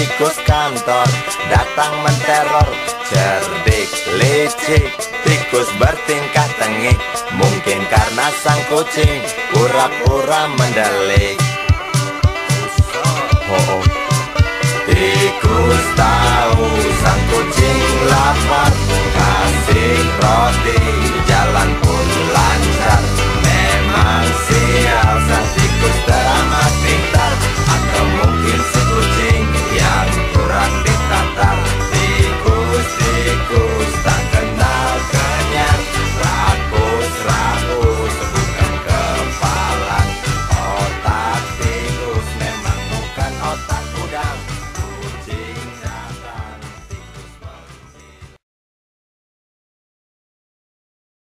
tikus kantor Datang menteror Cerdik, licik Tikus bertingkah tengik. Mungkin karena sang kucing Pura-pura mendelik